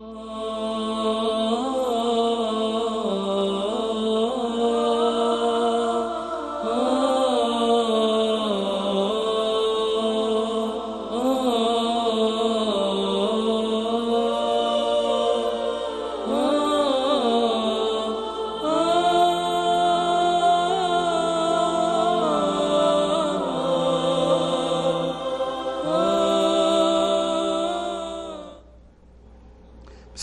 Oh.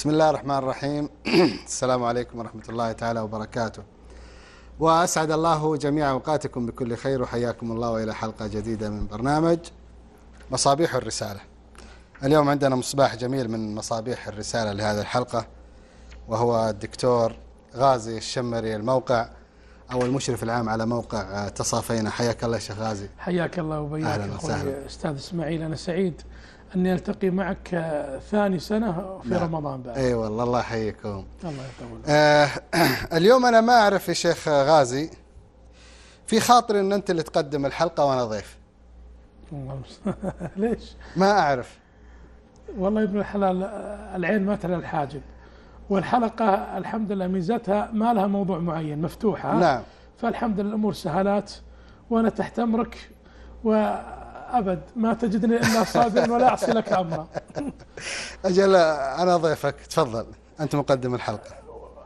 بسم الله الرحمن الرحيم. السلام عليكم ورحمة الله تعالى وبركاته. وأسعد الله جميع أوقاتكم بكل خير وحياكم الله وإلى حلقة جديدة من برنامج مصابيح الرسالة. اليوم عندنا مصباح جميل من مصابيح الرسالة لهذه الحلقة وهو الدكتور غازي الشمري الموقع أو المشرف العام على موقع تصافينا حياك الله يا شيخ غازي. حياك الله وبياك أهلاً وسهلاً. أستاذ إسماعيل أنا سعيد أني ألتقي معك ثاني سنة في نعم. رمضان بعد. إي والله الله يحييكم. الله يطول. آه اليوم أنا ما أعرف يا شيخ غازي في خاطر إن أنت اللي تقدم الحلقة وأنا ضيف. ليش؟ ما أعرف. والله ابن الحلال العين ما ترى الحاجب. والحلقة الحمد لله ميزتها ما لها موضوع معين مفتوحة. نعم. فالحمد لله الأمور سهلات وأنا تحت أمرك وأبد ما تجدني إلا صابرا ولا أعصي لك أمرا. أجل أنا ضيفك. تفضل. أنت مقدم الحلقة.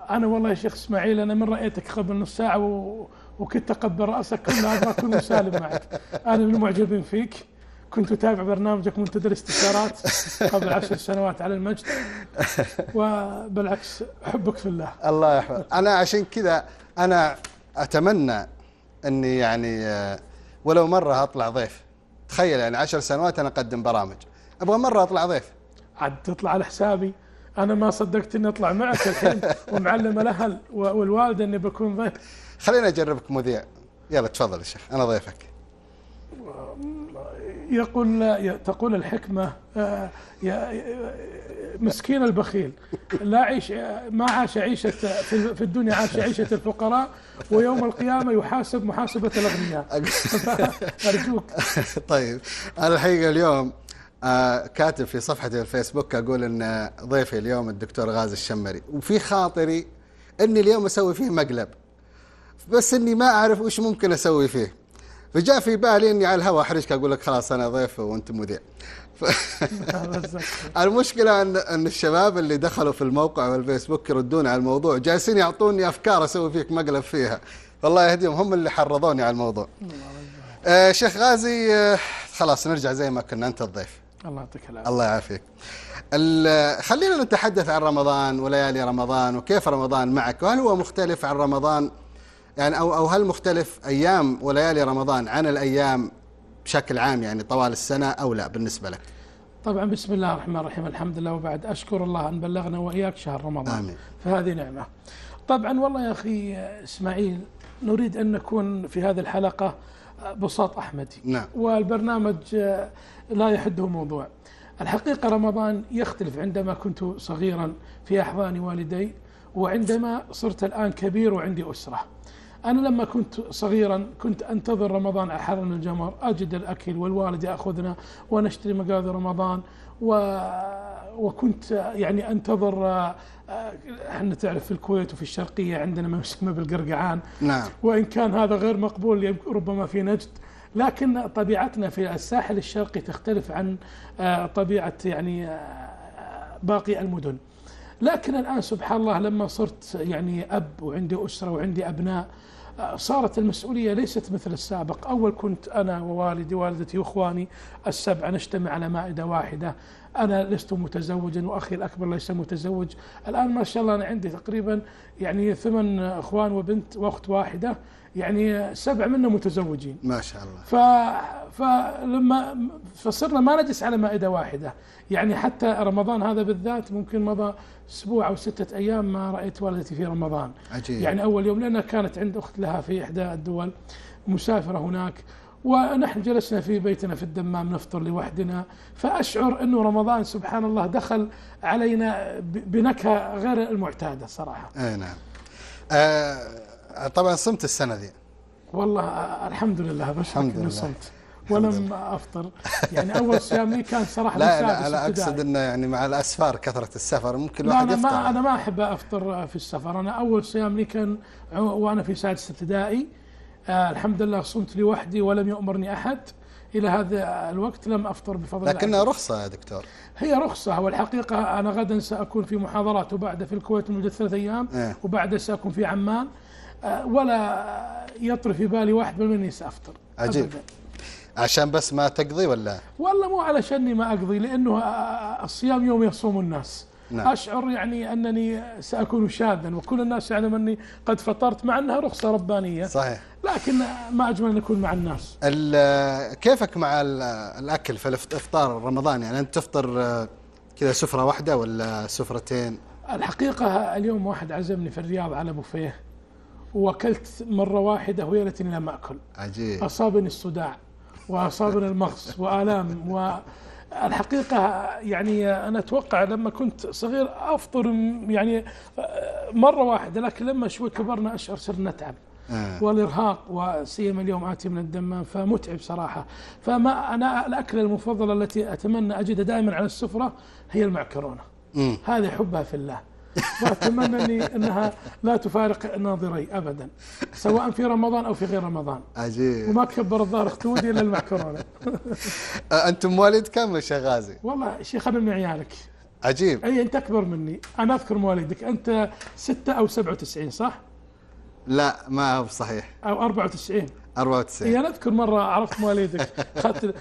أنا والله يا شيخ إسماعيل أنا من رأيتك قبل نص ساعة و... وكنت اقبل رأسك كنا أبغى اكون مسالم معك. أنا من المعجبين فيك. كنت أتابع برنامجك منتدى الاستشارات قبل عشر سنوات على المجد. وبالعكس أحبك في الله. الله يحفظ أنا عشان كذا أنا أتمنى أني يعني آه، ولو مرة أطلع ضيف. تخيل يعني عشر سنوات أنا أقدم برامج. أبغى مرة أطلع ضيف. عاد تطلع على حسابي. أنا ما صدقت إني أطلع معك الحين. ومعلم الأهل و- والوالده إني بكون ضيف. خليني أجربك مذيع. يلا تفضل يا شيخ. أنا ضيفك. يقول تقول الحكمة آه، يا- مسكين البخيل. لا عيش ما عاش عيشة في الدنيا عاش عيشة الفقراء ويوم القيامة يحاسب محاسبة الأغنياء. أرجوك. طيب أنا الحقيقة اليوم آه كاتب في صفحتي الفيسبوك أقول إن ضيفي اليوم الدكتور غازي الشمري وفي خاطري إني اليوم أسوي فيه مقلب بس إني ما أعرف وش ممكن أسوي فيه. فجاء في بالي إني على الهواء أحرجك أقول لك خلاص أنا ضيف وأنت مذيع. ف- المشكلة أن أن الشباب اللي دخلوا في الموقع والفيسبوك يردون على الموضوع جالسين يعطوني أفكار أسوي فيك مقلب فيها. والله يهديهم هم اللي حرضوني على الموضوع. آه شيخ غازي آه خلاص نرجع زي ما كنا أنت الضيف. الله يعطيك العافية. الله يعافيك. خلينا نتحدث عن رمضان وليالي رمضان وكيف رمضان معك وهل هو مختلف عن رمضان يعني أو, أو هل مختلف أيام وليالي رمضان عن الأيام بشكل عام يعني طوال السنة أو لا بالنسبة لك؟ طبعا بسم الله الرحمن الرحيم الحمد لله وبعد. أشكر الله أن بلغنا وإياك شهر رمضان. آمين. فهذه نعمة. طبعا والله يا أخي إسماعيل نريد أن نكون في هذه الحلقة بساط أحمدي. نعم. والبرنامج لا يحده موضوع. الحقيقة رمضان يختلف عندما كنت صغيرا في أحضان والدي وعندما صرت الآن كبير وعندي أسرة. أنا لما كنت صغيرا كنت أنتظر رمضان على حرم الجمر أجد الأكل والوالد يأخذنا ونشتري مقاضي رمضان و وكنت يعني أنتظر آه، إحنا تعرف في الكويت وفي الشرقية عندنا ما يسمى بالقرقعان. نعم. وإن كان هذا غير مقبول ربما في نجد. لكن طبيعتنا في الساحل الشرقي تختلف عن آه، طبيعة يعني آه، باقي المدن. لكن الآن سبحان الله لما صرت يعني أب وعندي أسرة وعندي أبناء آه، صارت المسؤولية ليست مثل السابق. أول كنت أنا ووالدي والدتي وإخواني السبعة نجتمع على مائدة واحدة. أنا لست متزوجا وأخي الأكبر ليس متزوج. الآن ما شاء الله أنا عندي تقريبا يعني ثمان إخوان وبنت وأخت واحدة. يعني سبع منا متزوجين. ما شاء الله. ف فلما فصرنا ما نجلس على مائدة واحدة. يعني حتى رمضان هذا بالذات ممكن مضى أسبوع أو ستة أيام ما رأيت والدتي في رمضان. عجيب. يعني أول يوم لأنها كانت عند أخت لها في إحدى الدول مسافرة هناك. ونحن جلسنا في بيتنا في الدمام نفطر لوحدنا. فأشعر أنه رمضان سبحان الله دخل علينا بنكهة غير المعتادة صراحة. أي نعم. آه طبعا صمت السنة ذي والله الحمد لله بشرك الحمد لله. صمت. ولم أفطر. يعني أول صيام لي كان صراحة لا لا أنا ابتدائي. أقصد إنه يعني مع الأسفار كثرة السفر ممكن لا الواحد أنا يفطر. ما أنا ما أحب أفطر في السفر. أنا أول صيام لي كان وأنا في سادس ابتدائي. آه الحمد لله صمت لوحدي ولم يؤمرني أحد. إلى هذا الوقت لم أفطر بفضل الله لكنها رخصة يا دكتور. هي رخصة والحقيقة أنا غدا سأكون في محاضرات وبعد في الكويت لمدة ثلاث أيام إيه. وبعد سأكون في عمان. ولا يطري في بالي واحد بل مني سأفطر عجيب. أبداً. عشان بس ما تقضي ولا؟ والله مو علشاني ما أقضي لأنه آه، الصيام يوم يصوم الناس. نعم. أشعر يعني أنني سأكون شاذا وكل الناس يعلم أني قد فطرت مع أنها رخصة ربانية. صحيح. لكن ما أجمل أن أكون مع الناس. ال- كيفك مع ال- الأكل في الافطار رمضان؟ يعني أنت تفطر آه، كذا سفرة واحدة ولا سفرتين؟ الحقيقة اليوم واحد عزمني في الرياض على بوفيه. وأكلت مرة واحدة ويا ليتني لم أكل عجيب. أصابني الصداع وأصابني المغص وآلام والحقيقة يعني أنا أتوقع لما كنت صغير أفطر يعني مرة واحدة لكن لما شوي كبرنا أشعر صرنا نتعب. آه. والإرهاق وسيما اليوم آتي من الدمام فمتعب صراحة. فما أنا الأكلة المفضلة التي أتمنى أجدها دائما على السفرة هي المعكرونة. مم. هذه حبها في الله. وأتمنى أني أنها لا تفارق ناظري أبدا سواء في رمضان أو في غير رمضان. عجيب. وما كبر الظهر اختودي إلا المعكرونة. آه، أنتم مواليد كم يا شيخ غازي؟ والله شيخ أنا من عيالك. عجيب. أي أنت أكبر مني. أنا أذكر مواليدك. أنت ستة أو 97 صح؟ لا ما هو صحيح. أو 94 94 أي أنا أذكر مرة عرفت مواليدك. اخذت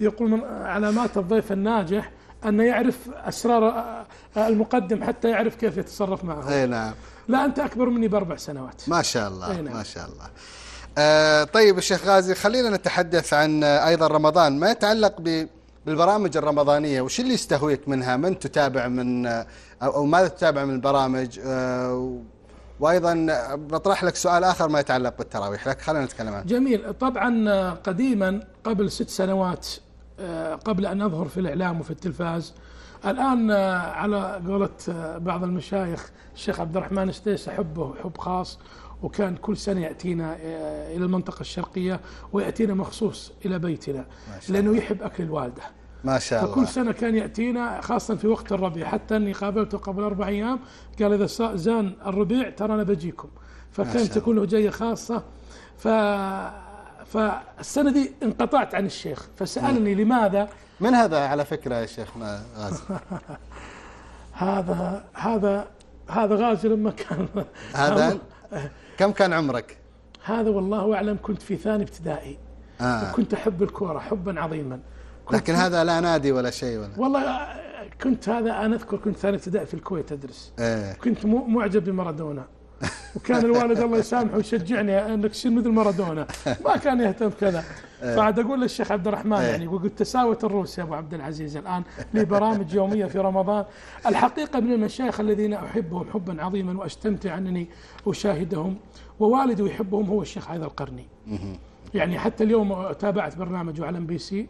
يقول من علامات الضيف الناجح أنه يعرف أسرار المقدم حتى يعرف كيف يتصرف معه. أي نعم. لا أنت أكبر مني بأربع سنوات. ما شاء الله أي نعم. ما شاء الله. آه طيب الشيخ غازي خلينا نتحدث عن أيضا رمضان. ما يتعلق ب بالبرامج الرمضانية؟ وش اللي يستهويك منها؟ من تتابع من أو ماذا تتابع من البرامج؟ آه وأيضا بطرح لك سؤال آخر ما يتعلق بالتراويح لكن خلينا نتكلم عنه. جميل. طبعا قديما قبل ست سنوات قبل أن أظهر في الإعلام وفي التلفاز. الآن آه، على قولة آه، بعض المشايخ الشيخ عبد الرحمن السديس أحبه حب خاص وكان كل سنة يأتينا آه، إلى المنطقة الشرقية ويأتينا مخصوص إلى بيتنا لأنه يحب أكل الوالدة. ما شاء الله. فكل سنة كان يأتينا خاصة في وقت الربيع. حتى أني قابلته قبل أربع أيام قال إذا زان الربيع ترى أنا بجيكم فكانت تكون له جاية خاصة. ف فالسنة دي انقطعت عن الشيخ. فسألني لماذا؟ من هذا على فكرة يا شيخ غازي؟ هذا هذا هذا غازي لما كان هذا؟ كم كان عمرك؟ هذا والله أعلم كنت في ثاني ابتدائي. آه. كنت أحب الكورة حبا عظيما. لكن هذا لا نادي ولا شيء ولا والله كنت هذا أنا أذكر كنت ثاني ابتدائي في الكويت أدرس. إيه. كنت معجب بمارادونا. وكان الوالد الله يسامحه ويشجعني انك تصير مثل مارادونا. ما كان يهتم كذا فعاد أقول للشيخ عبد الرحمن إيه. يعني وقلت تساوت الروس يا أبو عبد العزيز الآن لي برامج يومية في رمضان. الحقيقة من المشايخ الذين أحبهم حبا عظيما واستمتع انني اشاهدهم ووالدي يحبهم هو الشيخ عايض القرني. يعني حتى اليوم تابعت برنامجه على MBC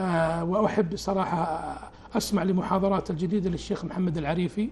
آه، وأحب صراحة أسمع لمحاضرات الجديدة للشيخ محمد العريفي.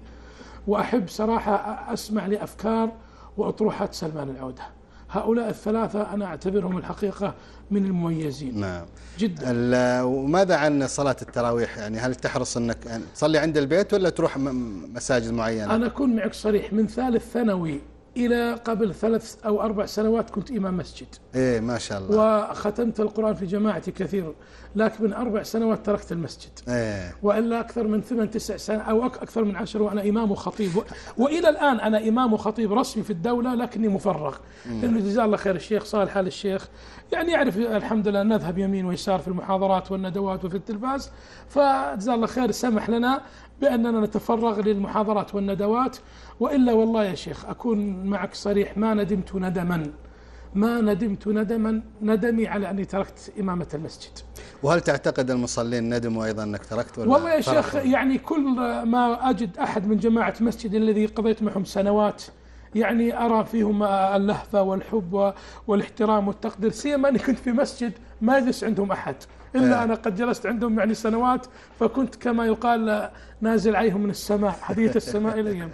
وأحب صراحة أسمع لأفكار واطروحات سلمان العودة. هؤلاء الثلاثة أنا أعتبرهم الحقيقة من المميزين. نعم. جدا. وماذا عن صلاة التراويح؟ يعني هل تحرص يعني تصلي عند البيت ولا تروح مساجد معينة؟ أنا أكون معك صريح من ثالث ثانوي إلى قبل ثلاث أو أربع سنوات كنت إمام مسجد. إيه ما شاء الله. وختمت القرآن في جماعتي كثير لكن من أربع سنوات تركت المسجد. إيه. وإلا أكثر من ثمان تسع سنة أو أك- أكثر من عشر وأنا إمام وخطيب. و- وإلى الآن أنا إمام وخطيب رسمي في الدولة لكني مفرغ. لأنه جزاه الله خير الشيخ صالح آل الشيخ. يعني يعرف الحمد لله نذهب يمين ويسار في المحاضرات والندوات وفي التلفاز. فجزاه الله خير سمح لنا بأننا نتفرغ للمحاضرات والندوات. وإلا والله يا شيخ أكون معك صريح ما ندمت ندما. ما ندمت ندما ندمي على أني تركت إمامة المسجد. وهل تعتقد المصلين ندموا أيضا أنك تركت ولا والله يا؟ شيخ يعني كل ما أجد أحد من جماعة مسجد الذي قضيت معهم سنوات يعني أرى فيهم اللهفة والحب والاحترام والتقدير سيما أني كنت في مسجد ما يجلس عندهم أحد. إلا إيه. أنا قد جلست عندهم يعني سنوات فكنت كما يقال نازل عليهم من السماء هديه السماء اليهم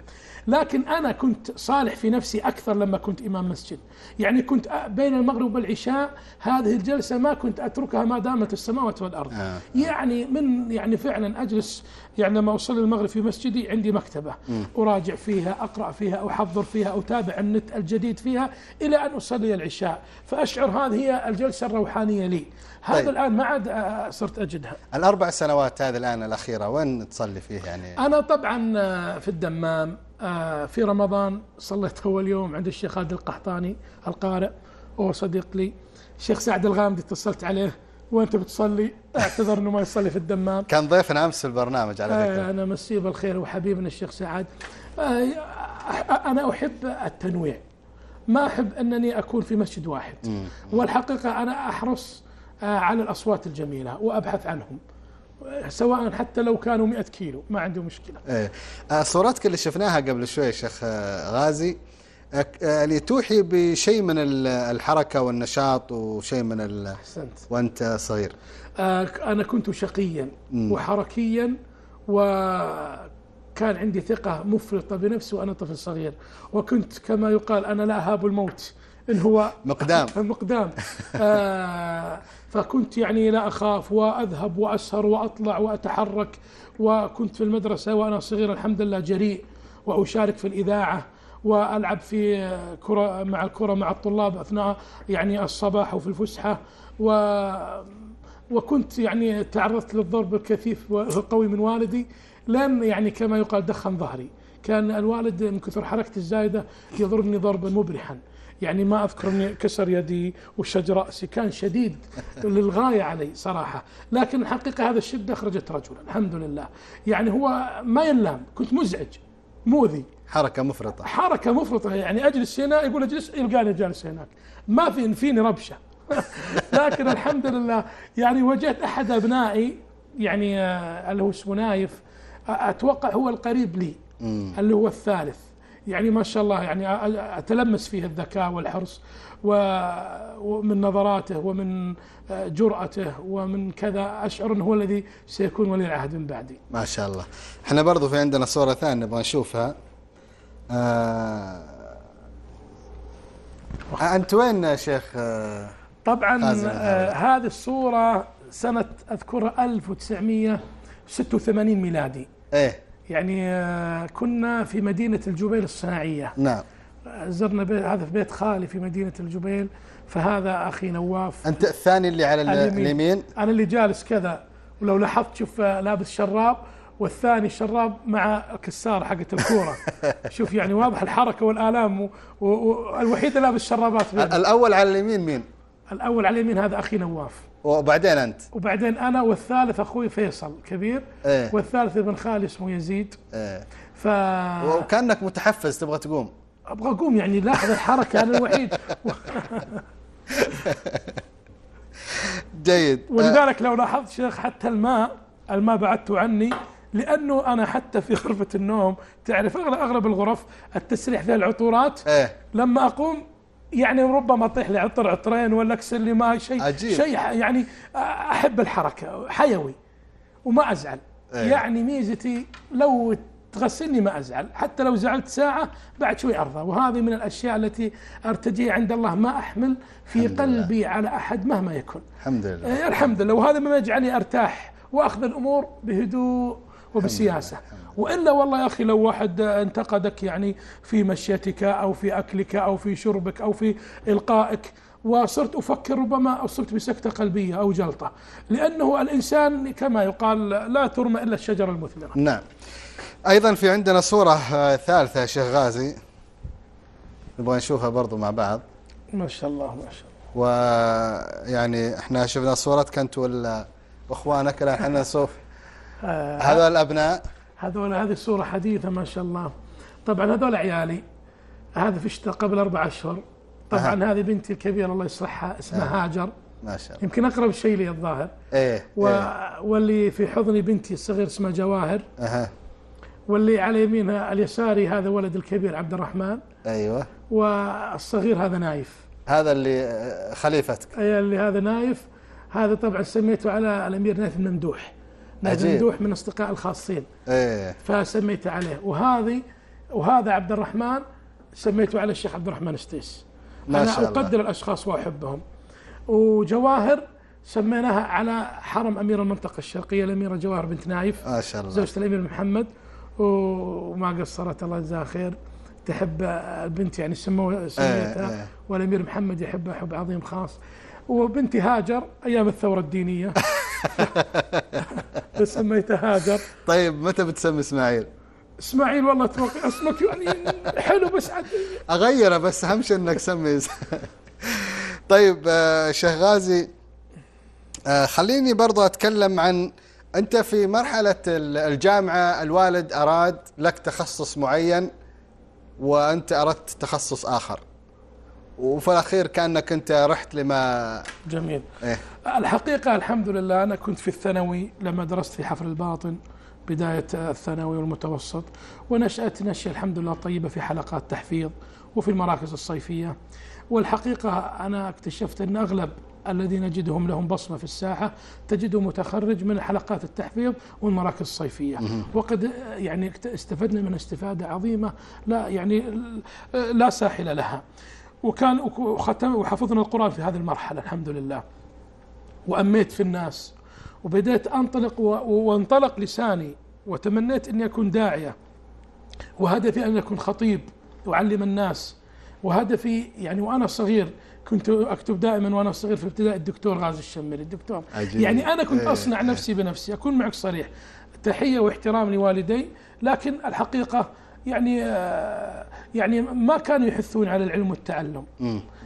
لكن أنا كنت صالح في نفسي أكثر لما كنت إمام مسجد. يعني كنت بين المغرب والعشاء هذه الجلسة ما كنت أتركها ما دامت السماوات والأرض. آه. يعني من يعني فعلا أجلس يعني لما اوصل المغرب في مسجدي عندي مكتبة. أراجع فيها أقرأ فيها أحضر فيها أتابع النت الجديد فيها إلى أن أصلي العشاء. فأشعر هذه هي الجلسة الروحانية لي. هذا طيب. الآن ما عاد صرت أجدها. الأربع سنوات هذه الآن الأخيرة وين تصلي فيه يعني؟ أنا طبعا في الدمام في رمضان صليت أول يوم عند الشيخ خالد القحطاني القارئ وهو صديق لي. الشيخ سعد الغامدي اتصلت عليه. وانت بتصلي أعتذر إنه ما يصلي في الدمام. كان ضيفنا أمس في البرنامج على فكرة. أنا مسيه بالخير وحبيبنا الشيخ سعد. أنا أحب التنويع. ما أحب أنني أكون في مسجد واحد. والحقيقة أنا أحرص على الأصوات الجميلة وأبحث عنهم آه، سواء حتى لو كانوا 100 كيلو ما عندي مشكلة. إيه. آه، صورتك اللي شفناها قبل شوي شيخ آه، غازي. آه، آه، اللي توحي بشيء من ال- الحركة والنشاط وشيء من ال... أحسنت. وأنت صغير. آه، أنا كنت شقيا وحركيا وكان عندي ثقة مفرطة بنفسي وأنا طفل صغير. وكنت كما يقال أنا لا أهاب الموت إن هو مقدام. مقدام. آه فكنت يعني لا أخاف وأذهب وأسهر وأطلع وأتحرك وكنت في المدرسة وأنا صغير الحمد لله جريء وأشارك في الإذاعة وألعب في كرة مع الكرة مع الطلاب أثناء يعني الصباح وفي الفسحة و وكنت يعني تعرضت للضرب الكثيف والقوي من والدي لن يعني كما يقال دخن ظهري. كان الوالد من كثر حركتي الزايدة يضربني ضربا مبرحا. يعني ما أذكر أني كسر يدي وشج رأسي كان شديد للغاية علي صراحة. لكن الحقيقة هذا الشده أخرجت رجلا الحمد لله. يعني هو ما ينلام كنت مزعج مؤذي حركة مفرطة. حركة مفرطة يعني أجلس هنا يقول أجلس يلقاني جالس هناك. ما في فيني ربشة. لكن الحمد لله يعني وجدت أحد أبنائي يعني آه، اللي هو اسمه نايف أتوقع هو القريب لي اللي هو الثالث. يعني ما شاء الله يعني أ- أتلمس فيه الذكاء والحرص ومن نظراته ومن آه، جرأته ومن كذا أشعر إنه هو الذي سيكون ولي العهد من بعدي. ما شاء الله. إحنا برضو في عندنا صورة ثانية نبغى نشوفها. آه أنت وين يا شيخ؟ آه طبعا آه. هذه الصورة سنة أذكرها 1986 ميلادي. إيه. يعني آه كنا في مدينة الجبيل الصناعية. نعم. زرنا بيت هذا في بيت خالي في مدينة الجبيل. فهذا أخي نواف. أنت الثاني اللي على ال- اليمين. اليمين؟ أنا اللي جالس كذا. ولو لاحظت شوف آه، لابس شراب. والثاني شراب مع الكسارة حقت الكورة. شوف يعني واضح الحركة والآلام والوحيد لابس شرابات ال- بيننا. الأول على اليمين مين؟ الأول على اليمين هذا أخي نواف. وبعدين أنت؟ وبعدين أنا والثالث أخوي فيصل كبير إيه. والثالث ابن خالي اسمه يزيد. إيه. ف وكأنك متحفز تبغى تقوم. أبغى أقوم يعني لاحظ الحركة أنا الوحيد. جيد. ولذلك لو لاحظت شيخ حتى الماء الماء بعدته عني لأنه أنا حتى في غرفة النوم تعرف أغلب الغرف التسريح فيها العطورات إيه. لما أقوم يعني ربما اطيح لي عطر عطرين ولا أكسر لي ماء شيء. شيء يعني أحب الحركة حيوي وما أزعل. إيه. يعني ميزتي لو تغسلني ما أزعل حتى لو زعلت ساعة بعد شوي أرضى. وهذه من الأشياء التي ارتجيها عند الله ما أحمل في الحمد لله. قلبي على أحد مهما يكن. الحمد لله. إيه، الحمد لله. وهذا مما يجعلني أرتاح وأخذ الأمور بهدوء. وبسياسة. وإلا والله يا أخي لو واحد انتقدك يعني في مشيتك أو في أكلك أو في شربك أو في إلقائك وصرت أفكر ربما اصبت بسكتة قلبية أو جلطة. لأنه الإنسان كما يقال لا ترمى إلا الشجرة المثمرة. نعم. أيضا في عندنا صورة آه، ثالثة يا شيخ غازي. نبغى نشوفها برضو مع بعض. ما شاء الله ما شاء الله. ويعني إحنا شفنا صورتك أنت ولا وإخوانك الان إحنا نشوف هذول الأبناء؟ هذول هذه الصورة حديثة ما شاء الله. طبعا هذول عيالي. هذا في الشتاء قبل أربع أشهر. طبعا أها. هذه بنتي الكبيرة الله يصلحها اسمها هاجر. ما شاء الله. يمكن أقرب شيء لي الظاهر. إيه و... إيه. واللي في حضني بنتي الصغير اسمها جواهر. أها. واللي على يمينها اليساري هذا ولد الكبير عبد الرحمن. أيوه. والصغير هذا نايف. هذا اللي آه، خليفتك. أي اللي هذا نايف. هذا طبعا سميته على الأمير نايف الممدوح. الممدوح من أصدقاء الخاصين. إيه. فسميته عليه. وهذه وهذا عبد الرحمن سميته على الشيخ عبد الرحمن ستيس ما أنا شاء الله. أقدر الأشخاص وأحبهم. وجواهر سميناها على حرم أمير المنطقة الشرقية الأميرة جواهر بنت نايف. ما شاء الله. زوجة الأمير محمد. وما قصرت الله يجزاها خير. تحب البنت يعني سمو سميتها. إيه. والأمير محمد يحبها حب عظيم خاص. وبنتي هاجر أيام الثورة الدينية. سميتها هاجر. طيب متى بتسمي إسماعيل؟ إسماعيل والله توقع أسمك يعني حلو بس عاد. أغيره بس أهم شيء إنك سمي. طيب آه، شيخ غازي آه، خليني برضو أتكلم عن أنت في مرحلة ال- الجامعة الوالد أراد لك تخصص معين وأنت أردت تخصص آخر. وفي الأخير كأنك أنت رحت لما جميل. إيه. الحقيقة الحمد لله أنا كنت في الثانوي لما درست في حفر الباطن بداية الثانوي والمتوسط ونشأت نشأة الحمد لله طيبة في حلقات تحفيظ وفي المراكز الصيفية. والحقيقة أنا اكتشفت أن أغلب الذين نجدهم لهم بصمة في الساحة تجده متخرج من حلقات التحفيظ والمراكز الصيفية. وقد يعني استفدنا من استفادة عظيمة لا يعني لا ساحل لها. وكان وختم وحفظنا القرآن في هذه المرحلة الحمد لله. وأميت في الناس. وبدأت أنطلق وانطلق لساني. وتمنيت أني أكون داعية. وهدفي أن أكون خطيب أعلم الناس. وهدفي يعني وأنا صغير كنت أكتب دائما وأنا صغير في ابتدائي الدكتور غازي الشمري الدكتور. عجيب. يعني أنا كنت إيه، أصنع. نفسي بنفسي أكون معك صريح. تحية واحترام لوالدي لكن الحقيقة يعني آه، يعني ما كانوا يحثون على العلم والتعلم.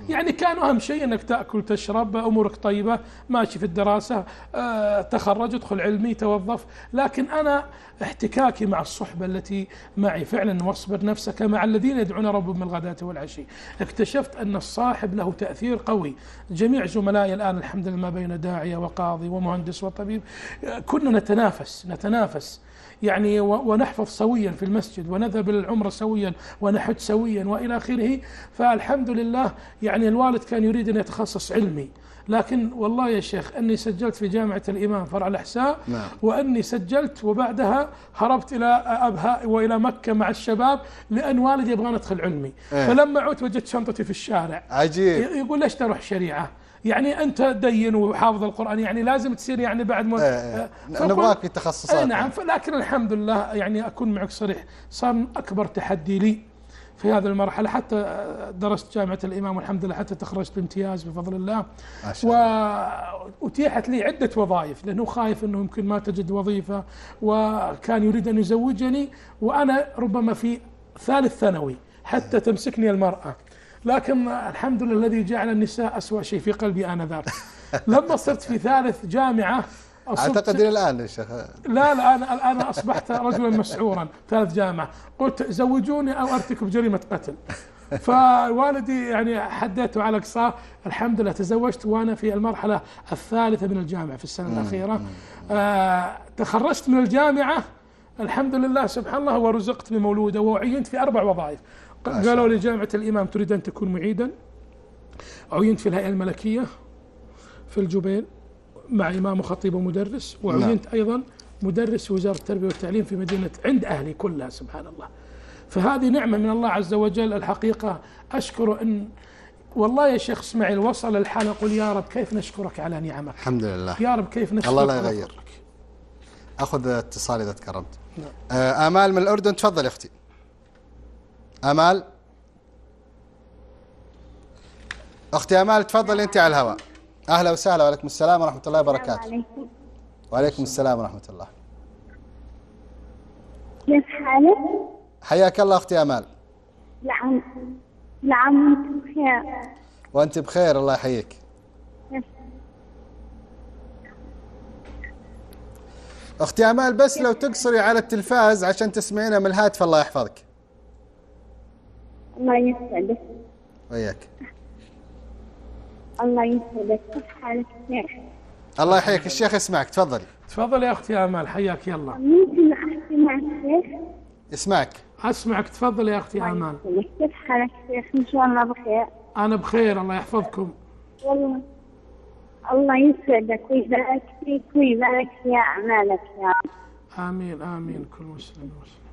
يعني كان أهم شيء إنك تأكل تشرب أمورك طيبة ماشي في الدراسة آه، تخرج ادخل علمي توظف. لكن أنا احتكاكي مع الصحبة التي معي فعلا واصبر نفسك مع الذين يدعون ربهم بالغداة والعشي. اكتشفت أن الصاحب له تأثير قوي. جميع زملائي الآن الحمد لله ما بين داعيه وقاضي ومهندس وطبيب آه، كنا نتنافس نتنافس. يعني ونحفظ سويا في المسجد ونذهب إلى العمرة سويا ونحج سويا وإلى آخره فالحمد لله يعني الوالد كان يريد أن يتخصص علمي لكن والله يا شيخ أني سجلت في جامعة الإمام فرع الأحساء نعم. وأني سجلت وبعدها هربت إلى ابها وإلى مكة مع الشباب لأن والدي يبغى ادخل علمي إيه. فلما عدت وجدت شنطتي في الشارع عجيب يقول ليش تروح شريعة؟ يعني أنت دين وحافظ القرآن يعني لازم تصير يعني بعد ما إيه، إيه. فقلت- نبغاك في تخصصات اي نعم لكن الحمد لله يعني أكون معك صريح صار من أكبر تحدي لي في هذه المرحلة حتى درست جامعة الإمام والحمد لله حتى تخرجت بامتياز بفضل الله. واتيحت لي عدة وظائف لأنه خايف إنه يمكن ما تجد وظيفة وكان يريد أن يزوجني وأنا ربما في ثالث ثانوي حتى تمسكني المرأة لكن الحمد لله الذي جعل النساء أسوأ شيء في قلبي آنذاك. لما صرت في ثالث جامعة أصبت- أعتقد إلى الآن يا شيخ. لا لا أنا أنا أصبحت رجلا مسعورا ثالث جامعة. قلت زوجوني أو أرتكب جريمة قتل. فوالدي يعني حديته على اقصاه الحمد لله تزوجت وأنا في المرحلة الثالثة من الجامعة في السنة الأخيرة. آه تخرجت من الجامعة الحمد لله سبحان الله ورزقت بمولوده وعينت في أربع وظائف. قالوا جامعه الإمام تريد أن تكون معيدا عينت في الهيئة الملكية في الجبيل مع إمام وخطيب ومدرس وعينت أيضا مدرس في وزارة التربية والتعليم في مدينة عند أهلي كلها سبحان الله. فهذه نعمة من الله عز وجل الحقيقة أشكر إن والله يا شيخ إسماعيل وصل الحال أقول يا رب كيف نشكرك على نعمك؟ الحمد لله يا رب كيف نشكرك الله لا يغير. أخذ اتصال إذا تكرمت نعم. آه، آمال من الأردن تفضل يا أختي أمال؟ أختي أمال تفضل أنت على الهواء. أهلا وسهلا وعليكم السلام ورحمة الله وبركاته. عليكم. وعليكم السلام ورحمة الله. كيف حالك؟ حياك الله أختي أمال. نعم. نعم وأنتم بخير. وأنت بخير الله يحييك. أختي أمال بس لو تقصري على التلفاز عشان تسمعينا من الهاتف الله يحفظك. الله يسعدك وياك. الله يسعدك. كيف حالك شيخ؟ الله يحييك. الشيخ يسمعك. تفضلي تفضل يا أختي أمال. حياك يلا ممكن احكي مع الشيخ؟ يسمعك. أسمعك. تفضل يا أختي يسعدك. كيف حالك شيخ؟ إن شاء الله بخير. أنا بخير. الله يحفظكم. والله. الله يسعدك. ويبارك فيك ويبارك في أعمالك يا رب. آمين آمين. كل مسلم ومسلم.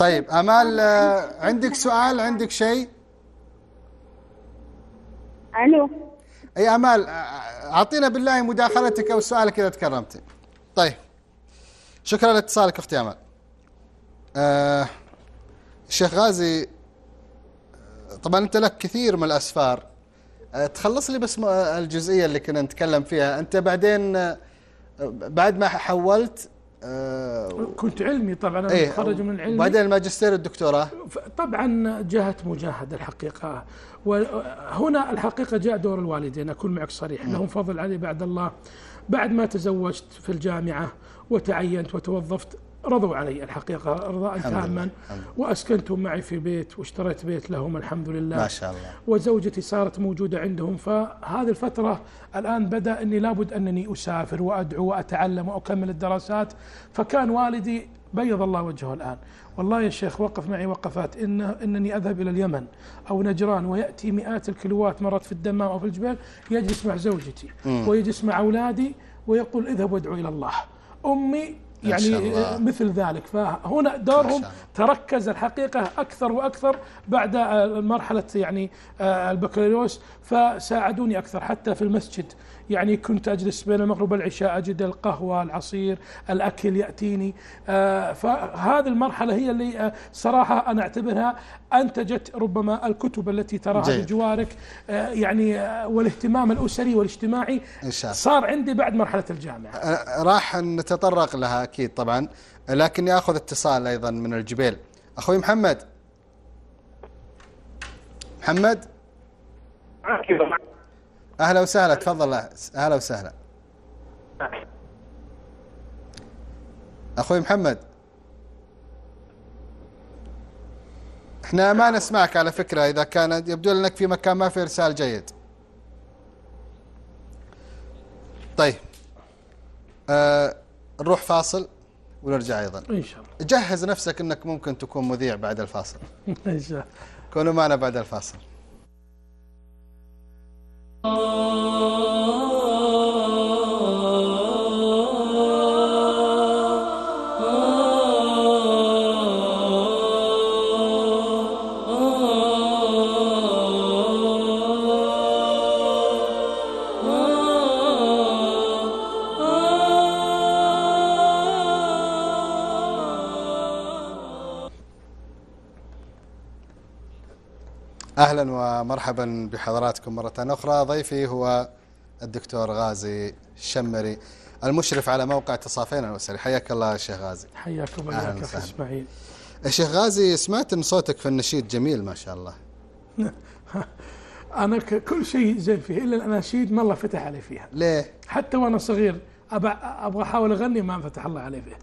طيب أمال آه، عندك سؤال؟ عندك شيء؟ ألو؟ أي أمال آه، أعطينا بالله مداخلتك أو سؤالك إذا تكرمتي طيب شكرا لاتصالك أختي أمال. آه الشيخ غازي آه، طبعا أنت لك كثير من الأسفار. آه تخلص لي بس آه، الجزئية اللي كنا نتكلم فيها. أنت بعدين آه، بعد ما حولت آه كنت علمي طبعا إيه متخرج من العلمي بعدين الماجستير والدكتوراه. طبعا جهة مجاهدة الحقيقة. وهنا الحقيقة جاء دور الوالدين أكون معك صريح لهم فضل علي بعد الله. بعد ما تزوجت في الجامعة وتعينت وتوظفت رضوا علي الحقيقة رضاء تاما وأسكنتهم معي في بيت واشتريت بيت لهم الحمد لله. ما شاء الله. وزوجتي صارت موجودة عندهم فهذه الفترة الآن بدأ أني لابد أنني أسافر وأدعو وأتعلم وأكمل الدراسات فكان والدي بيض الله وجهه الآن. والله يا شيخ وقف معي وقفات إن إنني أذهب إلى اليمن أو نجران ويأتي مئات الكيلوات مرات في الدمام أو في الجبال يجلس مع زوجتي ويجلس مع أولادي ويقول اذهب وادعو إلى الله. أمي يعني الله. مثل ذلك فهنا دورهم. تركز الحقيقة أكثر وأكثر بعد آه، مرحلة يعني آه، البكالوريوس فساعدوني أكثر حتى في المسجد يعني كنت أجلس بين المغرب والعشاء أجد القهوة العصير الأكل يأتيني. آه، فهذه المرحلة هي اللي آه، صراحة أنا أعتبرها أنتجت ربما الكتب التي تراها جيد. بجوارك آه، يعني والاهتمام الأسري والاجتماعي إن شاء الله. صار عندي بعد مرحلة الجامعة. راح نتطرق لها أكيد طبعا. لكني آخذ اتصال أيضا من الجبيل. أخوي محمد. محمد؟ أهلا وسهلا تفضل. أهلا وسهلا. أخوي محمد. إحنا ما نسمعك على فكرة إذا كان يبدو إنك في مكان ما في إرسال جيد. طيب. آه نروح فاصل ونرجع أيضا. إن شاء الله. جهز نفسك إنك ممكن تكون مذيع بعد الفاصل. إن شاء الله. كونوا معنا بعد الفاصل. Oh. أهلا ومرحبا بحضراتكم مرة أخرى. ضيفي هو الدكتور غازي الشمري المشرف على موقع تصافينا الأسري. حياك الله يا شيخ غازي. حياكم أهلاً الله أخي وسهلاً. إسماعيل؟ يا شيخ غازي سمعت إن صوتك في النشيد جميل ما شاء الله. أنا ك- كل شيء زين فيه إلا الأناشيد ما الله فتح علي فيها. ليه؟ حتى وأنا صغير أبغى أحاول أغني ما فتح الله علي فيه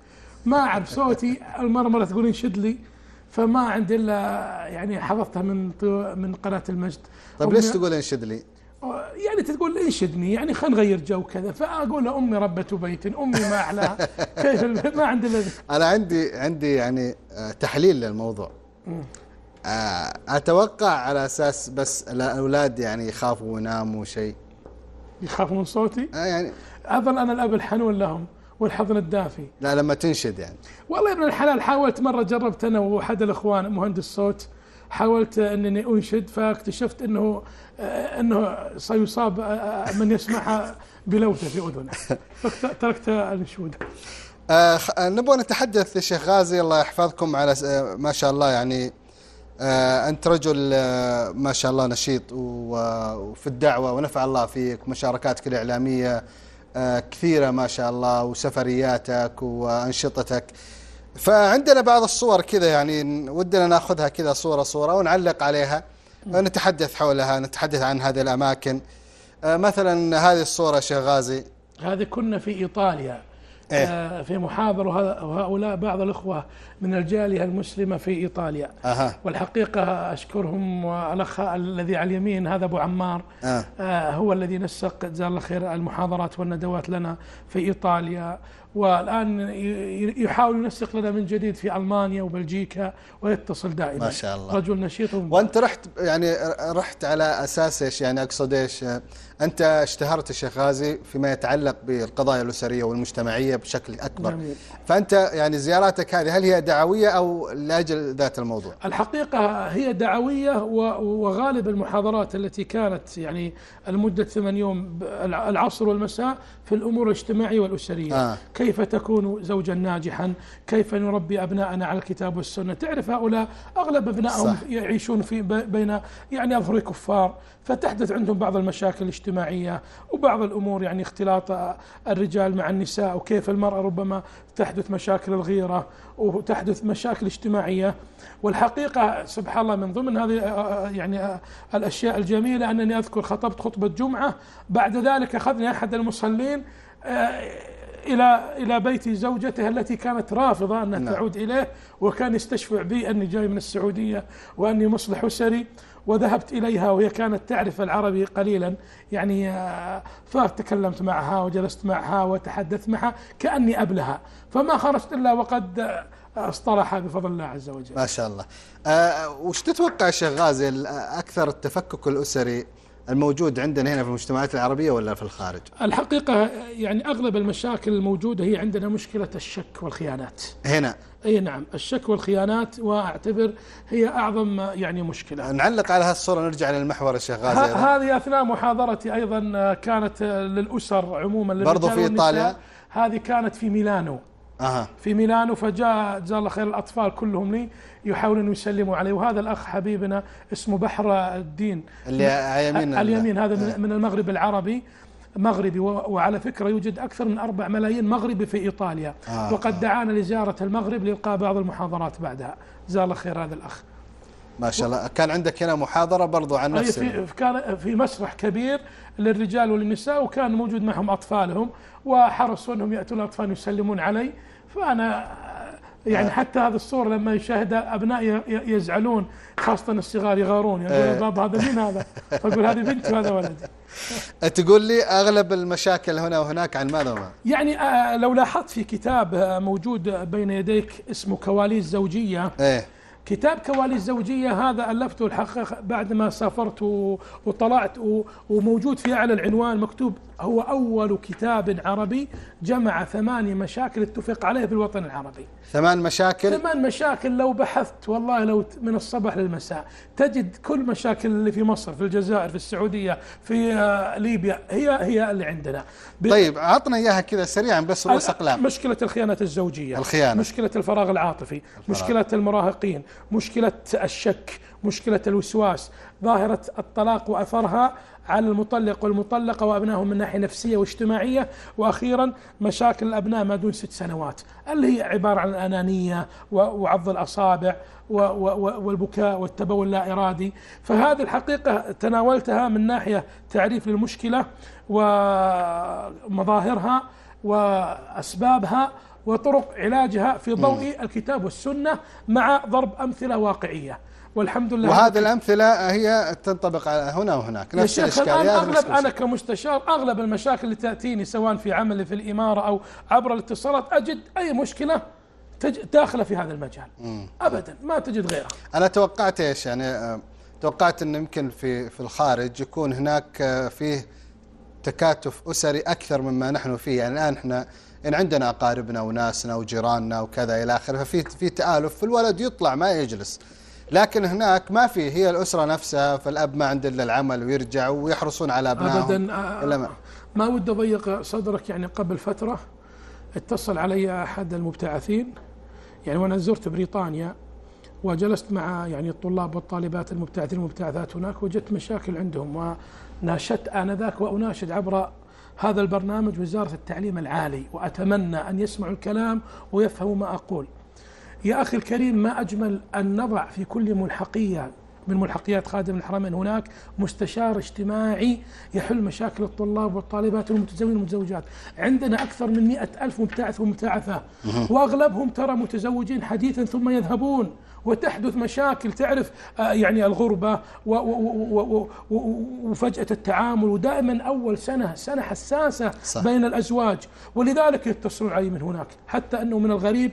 ما أعرف صوتي المرة مرة تقول انشد لي. فما عندي إلا يعني حفظتها من من قناة المجد. طيب ليش تقول انشد لي؟ يعني تقول انشدني يعني خلينا نغير جو كذا. فأقول له أمي ربة بيت أمي ما أعلاها. كيف ما عندي أنا عندي عندي يعني آه، تحليل للموضوع. آه، أتوقع على أساس بس الأولاد يعني يخافوا ويناموا شيء. يخاف من صوتي؟ آه، يعني اظل أنا الأب الحنون لهم. والحضن الدافي. لا لما تنشد يعني. والله يا ابن الحلال حاولت مرة جربت أنا وأحد الإخوان مهندس صوت حاولت أنني أنشد فاكتشفت أنه آه، أنه سيصاب آه، من يسمعها بلوثة في أذنه. فتركت النشود. آه آه، نبغى نتحدث يا شيخ غازي الله يحفظكم على آه، ما شاء الله يعني آه أنت رجل آه ما شاء الله نشيط وفي الدعوة ونفع الله فيك مشاركاتك الإعلامية آه كثيرة ما شاء الله وسفرياتك وأنشطتك. فعندنا بعض الصور كذا يعني ودنا ناخذها كذا صورة صورة ونعلق عليها ونتحدث حولها نتحدث عن هذه الأماكن. آه مثلا هذه الصورة شيخ غازي. هذه كنا في إيطاليا. إيه. آه، في محاضرة وه- وهؤلاء بعض الأخوة من الجالية المسلمة في إيطاليا أها والحقيقة أشكرهم والأخ الذي على اليمين هذا أبو عمار آه. آه، هو الذي نسق جزاه الله خير المحاضرات والندوات لنا في إيطاليا والآن يحاول ينسق لنا من جديد في ألمانيا وبلجيكا ويتصل دائما ما شاء الله. رجل نشيط. وأنت رحت يعني رحت على أساس إيش يعني أقصد إيش أنت اشتهرت الشيخ غازي فيما يتعلق بالقضايا الأسرية والمجتمعية بشكل أكبر جميل. فأنت يعني زياراتك هذه هل هي دعوية أو لأجل ذات الموضوع؟ الحقيقة هي دعوية وغالب المحاضرات التي كانت يعني لمدة ثمان يوم العصر والمساء في الأمور الاجتماعية والأسرية آه. كيف تكون زوجا ناجحا كيف نربي أبناءنا على الكتاب والسنة تعرف هؤلاء أغلب أبنائهم صح. يعيشون في بين يعني أظهر كفار فتحدث عندهم بعض المشاكل الاجتماعية وبعض الأمور يعني اختلاط الرجال مع النساء وكيف المرأة ربما تحدث مشاكل الغيرة وتحدث مشاكل اجتماعية. والحقيقة سبحان الله من ضمن هذه يعني الأشياء الجميلة أنني أذكر خطبت خطبة جمعة. بعد ذلك أخذني أحد المصلين آه، إلى إلى بيت زوجته التي كانت رافضة أن نعم. تعود إليه وكان يستشفع بي أني جاي من السعودية وأني مصلح أسري. وذهبت إليها وهي كانت تعرف العربي قليلا. يعني آه، فتكلمت معها وجلست معها وتحدثت معها كأني أبلها. فما خرجت إلا وقد آه، اصطلح بفضل الله عز وجل. ما شاء الله. آه وش تتوقع شيخ غازي ال- أكثر التفكك الأسري الموجود عندنا هنا في المجتمعات العربية ولا في الخارج؟ الحقيقة يعني أغلب المشاكل الموجودة هي عندنا مشكلة الشك والخيانات. هنا. أي نعم الشك والخيانات وأعتبر هي أعظم يعني مشكلة نعلق على هالصورة نرجع للمحور يا شيخ غازي. هذه أثناء محاضرتي أيضا آه، كانت آه، للأسر عموما برضو في. إيطاليا؟ هذه كانت في ميلانو أها في ميلانو فجاء جزاه الله خير الأطفال كلهم لي يحاولون يسلموا عليه وهذا الأخ حبيبنا اسمه بحر الدين اللي على يمين اليمين هذا. من, من المغرب العربي مغربي وعلى فكرة يوجد أكثر من أربع ملايين مغربي في إيطاليا. آه. وقد دعانا لزيارة المغرب لإلقاء بعض المحاضرات بعدها. جزاه الله خير هذا الأخ. ما شاء الله. كان عندك هنا محاضرة برضو عن أي نفس ال- في كان في مسرح كبير للرجال وللنساء وكان موجود معهم أطفالهم وحرصوا أنهم يأتون الأطفال يسلمون علي. فأنا يعني حتى هذه الصورة لما يشاهدها ي- يزعلون خاصة الصغار يغارون يقول إيه. بابا هذا مين هذا؟ فأقول هذه بنتي وهذا ولدي تقول لي أغلب المشاكل هنا وهناك عن ماذا وما يعني آه، لو لاحظت في كتاب آه، موجود بين يديك اسمه كواليس زوجية إيه كتاب كواليس زوجية هذا ألفته الحقيقة بعد ما سافرت وطلعت وموجود في أعلى العنوان مكتوب هو أول كتاب عربي جمع ثمانية مشاكل اتفق عليه في الوطن العربي. ثمان مشاكل؟ ثمان مشاكل لو بحثت والله لو من الصباح للمساء. تجد كل مشاكل اللي في مصر في الجزائر في السعودية في آه، ليبيا هي هي اللي عندنا. طيب عطنا إياها كذا سريعا بس رؤوس اقلام مشكلة الخيانة الزوجية الخيانة. مشكلة الفراغ العاطفي مشكلة المراهقين مشكلة الشك مشكلة الوسواس ظاهرة الطلاق وأثرها على المطلق والمطلقة وأبنائهم من ناحية نفسية واجتماعية وأخيرا مشاكل الأبناء ما دون ست سنوات اللي هي عبارة عن الأنانية وعض الأصابع والبكاء والتبول اللا إرادي. فهذه الحقيقة تناولتها من ناحية تعريف للمشكلة ومظاهرها وأسبابها وطرق علاجها في ضوء الكتاب والسنة مع ضرب أمثلة واقعية. والحمد لله وهذه الأمثلة هي تنطبق على هنا وهناك نفس الإشكاليات أغلب أنا. كمستشار أغلب المشاكل اللي تأتيني سواء في عملي في الإمارة أو عبر الاتصالات أجد أي مشكلة تج... داخلة في هذا المجال. أبدا ما تجد غيرها. أنا توقعت إيش؟ يعني آه، توقعت انه يمكن في في الخارج يكون هناك آه، فيه تكاتف أسري أكثر مما نحن فيه. يعني الآن إحنا إن عندنا أقاربنا وناسنا وجيراننا وكذا إلى آخره ففي في تآلف فالولد يطلع ما يجلس. لكن هناك ما في هي الأسرة نفسها فالأب ما عنده إلا العمل ويرجع ويحرصون على أبنائهم. ابدا آه، إلا ما. ما ودي أضيق صدرك يعني قبل فترة اتصل علي أحد المبتعثين. يعني وأنا زرت بريطانيا وجلست مع يعني الطلاب والطالبات المبتعثين والمبتعثات هناك وجدت مشاكل عندهم وناشدت آنذاك وأناشد عبر هذا البرنامج وزارة التعليم العالي وأتمنى أن يسمعوا الكلام ويفهموا ما أقول. يا أخي الكريم ما أجمل أن نضع في كل ملحقية من ملحقيات خادم الحرمين هناك مستشار اجتماعي يحل مشاكل الطلاب والطالبات والمتزوجين والمتزوجات. عندنا أكثر من مئة ألف مبتعث ومبتعثة. وأغلبهم ترى متزوجين حديثا ثم يذهبون. وتحدث مشاكل تعرف آه، يعني الغربة وفجأة التعامل ودائما أول سنة سنة حساسة صح. بين الأزواج. ولذلك يتصلون علي من هناك حتى أنه من الغريب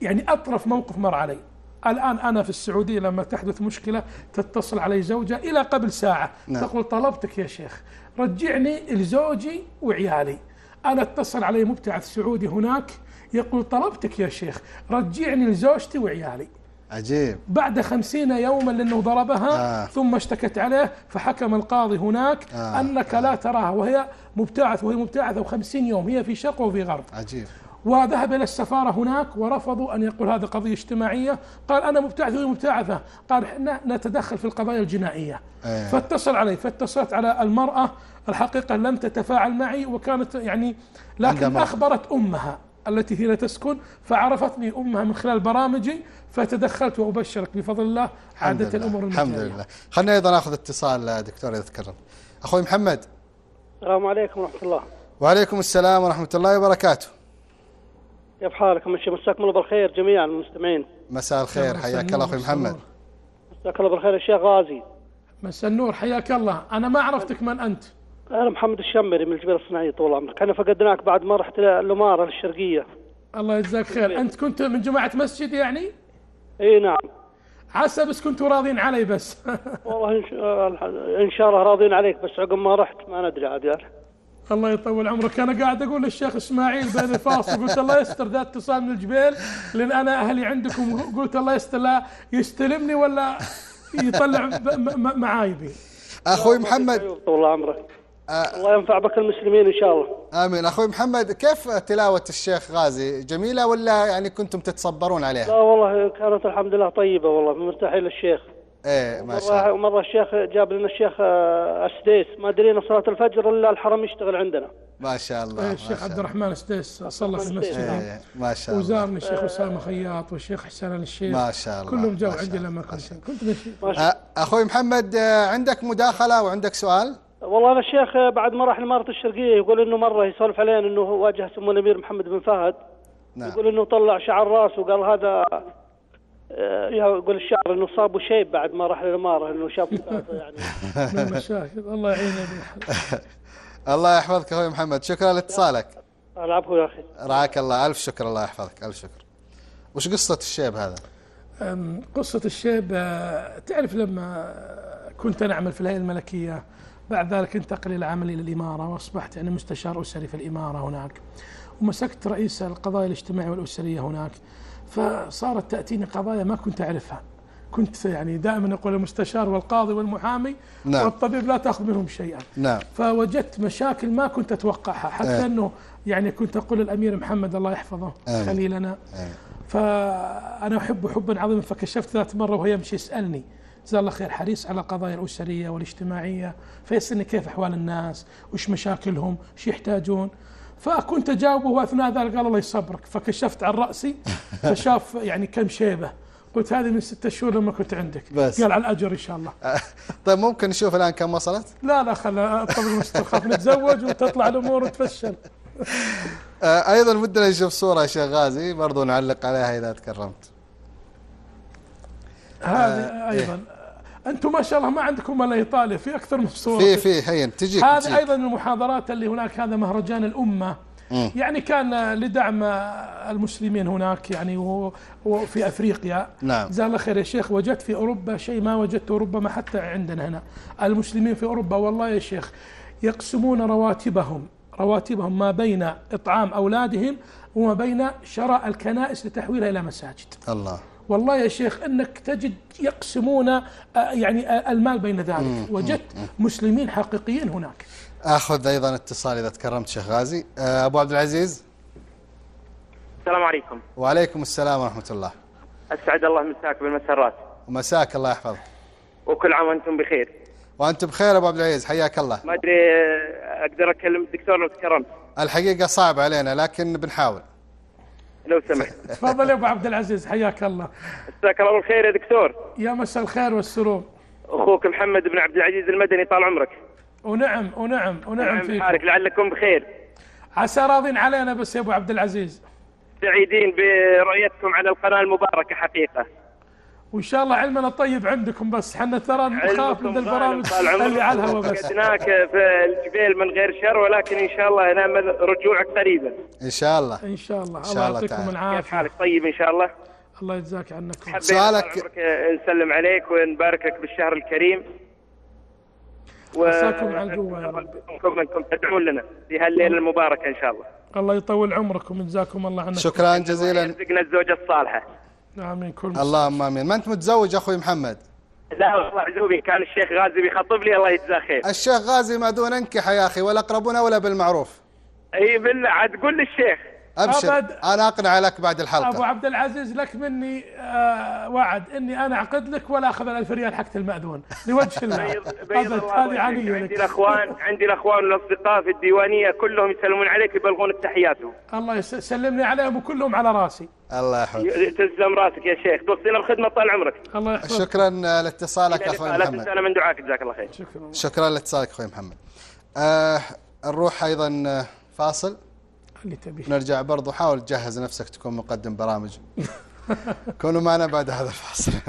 يعني أطرف موقف مر علي. الآن أنا في السعودية لما تحدث مشكلة تتصل علي زوجة إلى قبل ساعة. نعم. تقول طلبتك يا شيخ رجعني لزوجي وعيالي. أنا اتصل علي مبتعث سعودي هناك يقول طلبتك يا شيخ رجعني لزوجتي وعيالي. عجيب بعد خمسين يوما لأنه ضربها آه. ثم اشتكت عليه فحكم القاضي هناك آه. أنك لا تراها وهي مبتعث وهي مبتعثة وخمسين يوم هي في شرق وفي غرب عجيب وذهب إلى السفارة هناك ورفضوا أن يقول هذا قضية اجتماعية قال أنا مبتعث وهي مبتعثة قال إحنا نتدخل في القضايا الجنائية إيه. فاتصل علي فاتصلت على المرأة الحقيقة لم تتفاعل معي وكانت يعني لكن. أخبرت أمها التي هي لا تسكن فعرفتني أمها من خلال برامجي فتدخلت وأبشرك بفضل الله عادة. الأمور الحمد. لله. خلينا أيضا نأخذ اتصال دكتور إذا تكرم أخوي محمد. السلام عليكم ورحمة الله. وعليكم السلام ورحمة الله وبركاته. كيف حالكم الشيخ؟ مساكم الله بالخير جميعا المستمعين. مساء الخير حياك الله أخوي محمد. مساك الله بالخير الشيخ غازي. مساء النور حياك الله. أنا ما عرفتك من أنت. أنا محمد الشمري من الجبال الصناعية طول عمرك إحنا فقدناك بعد ما رحت الأمارة الشرقية الله يجزاك خير. أنت كنت من جماعة مسجد يعني؟ إي نعم. عسى بس كنتوا راضين علي بس. والله إن شاء, إن شاء الله راضين عليك بس عقب ما رحت ما ندري عاد يعني الله يطول عمرك. أنا قاعد أقول للشيخ إسماعيل بين الفاصل قلت الله يستر ذا اتصال من الجبيل لأن أنا أهلي عندكم. قلت الله يستر لا يستلمني ولا يطلع ب- م- م- معايبي. أخوي محمد. طول عمرك. آه، الله ينفع بك المسلمين إن شاء الله. آمين. أخوي محمد كيف تلاوة الشيخ غازي؟ جميلة ولا يعني كنتم تتصبرون عليها؟ لا والله كانت الحمد لله طيبة والله مرتاحين للشيخ. إيه ما شاء الله. مرة الشيخ جاب لنا الشيخ آه، السديس ما درينا صلاة الفجر إلا الحرم يشتغل عندنا. ما شاء الله إيه، الشيخ عبد. الرحمن السديس صلى في المسجد. إيه، ما شاء الله. وزارني الشيخ أسامة خياط والشيخ حسين الشيخ. ما شاء الله، كلهم جو شاء عندي لما ما كنت كنت ماشي ما شاء آه، أخوي محمد آه، عندك مداخلة وعندك سؤال؟ والله أنا الشيخ بعد ما راح الامارات الشرقية يقول إنه مرة يسولف علينا إنه واجه سمو الأمير محمد بن فهد. نعم. يقول إنه طلع شعر رأسه وقال هذا آه، يقول الشعر إنه صابه شيب بعد ما راح للإمارة إنه شاف مسافة يعني. من المشاكل الله يعينه. الله يحفظك أخوي محمد شكرا لاتصالك. العفو يا أخي. رعاك الله ألف شكر الله يحفظك ألف شكر. وش قصة الشيب هذا؟ قصة الشيب آه، تعرف لما كنت أنا أعمل في الهيئة الملكية بعد ذلك انتقل إلى عملي للإمارة وأصبحت يعني مستشار أسري في الإمارة هناك ومسكت رئيس القضايا الاجتماعية والأسرية هناك فصارت تأتيني قضايا ما كنت أعرفها كنت يعني دائما يقول المستشار والقاضي والمحامي نعم. والطبيب لا تأخذ منهم شيئا نعم فوجدت مشاكل ما كنت أتوقعها حتى إيه. أنه يعني كنت أقول للأمير محمد الله يحفظه آمين. خليلنا آمين. فأنا أحبه حبا عظيما فكشفت ذات مرة وهي يمشي يسألني جزاه الله خير حريص على القضايا الأسرية والاجتماعية فيسألني كيف أحوال الناس وش مشاكلهم وش يحتاجون. فكنت أجاوبه وأثناء ذلك قال الله يصبرك. فكشفت عن رأسي فشاف يعني كم شيبة. قلت هذه من ستة شهور لما كنت عندك. بس. قال على الأجر إن شاء الله. آه، طيب ممكن نشوف الآن كم وصلت؟ لا لا خل الطبيب المستخف نتزوج وتطلع الأمور وتفشل. آه، أيضا ودنا نشوف صورة يا شيخ غازي برضو نعلق عليها إذا تكرمت. هذه أيضا. أنتم ما شاء الله ما عندكم إلا إيطاليا في أكثر من صورة. في في هين تجيك تجيك. أيضا المحاضرات اللي هناك هذا مهرجان الأمة. يعني كان لدعم المسلمين هناك يعني وفي أفريقيا. نعم. جزاه الله خير يا شيخ وجدت في أوروبا شيء ما وجدته ربما حتى عندنا هنا. المسلمين في أوروبا والله يا شيخ يقسمون رواتبهم رواتبهم ما بين إطعام أولادهم وما بين شراء الكنائس لتحويلها إلى مساجد. الله. والله يا شيخ إنك تجد يقسمون آه، يعني آه، المال بين ذلك. وجدت مسلمين حقيقيين هناك. أخذ أيضا اتصال إذا تكرمت شيخ غازي. آه، أبو عبد العزيز. السلام عليكم. وعليكم السلام ورحمة الله. أسعد الله مساك بالمسرات. ومساك الله يحفظك. وكل عام وأنتم بخير. وانت بخير أبو عبد العزيز. حياك الله. ما أدري أقدر أكلم الدكتور لو تكرمت. الحقيقة صعب علينا لكن بنحاول. لو سمحت. تفضل يا أبو عبد العزيز حياك الله. مساك الله بالخير يا دكتور. يا مساء الخير والسرور. أخوك محمد بن عبد العزيز المدني طال عمرك. ونعم ونعم ونعم نعم فيكم حالك لعلكم بخير. عسى راضين علينا بس يا أبو عبد العزيز. سعيدين برؤيتكم على القناة المباركة حقيقة. وإن شاء الله علمنا طيب عندكم بس. حنا ترى نخاف من البرامج. اللي على الهواء بس. فقدناك في الجبيل من غير شر ولكن إن شاء الله نامل رجوعك قريبا. إن شاء الله. إن شاء الله. الله يعطيكم تعالى. كيف العافيه حالك؟ طيب إن شاء الله. الله يجزاك عنكم. حبيت سؤالك- نسلم عليك ونبارك لك بالشهر الكريم. و عساكم على القوة يا رب. انكم انكم تدعون لنا في هالليلة المباركة إن شاء الله. الله يطول عمركم. ويجزاكم الله عنكم. شكرا جزيلا. يرزقنا الزوجة الصالحة. آمين كل اللهم آمين. ما أنت متزوج أخوي محمد؟ لا والله عزوبي كان الشيخ غازي بيخطب لي الله يجزاه خير. الشيخ غازي ما دون انكح يا أخي والاقربون اولى بالمعروف. إي بالله عاد قول للشيخ. أبشر. أبد. أنا أقنع لك بعد أبو الحلقة عبد العزيز لك مني آه وعد إني أنا أعقد لك ولا أخذ الالف ريال حقت المأذون. لوجه الله. بيض أبد الله هذه وجهك. عنيه عندي الاخوان عندي الأخوان والاصدقاء في الديوانية كلهم يسلمون عليك يبلغون التحياتهم. الله يس- يسلمني عليهم وكلهم على راسي. الله يحفظك. تسلم راسك يا شيخ. توصينا بخدمه طال عمرك. الله يحفظك. شكرا لاتصالك أخوي لا محمد. تنسانا من دعائك جزاك الله خير. شكرا. شكرا لاتصالك أخوي محمد. آه نروح أيضا آه، فاصل. اللي تبيه. نرجع برضو حاول تجهز نفسك تكون مقدم برامج. كونوا معنا بعد هذا الفاصل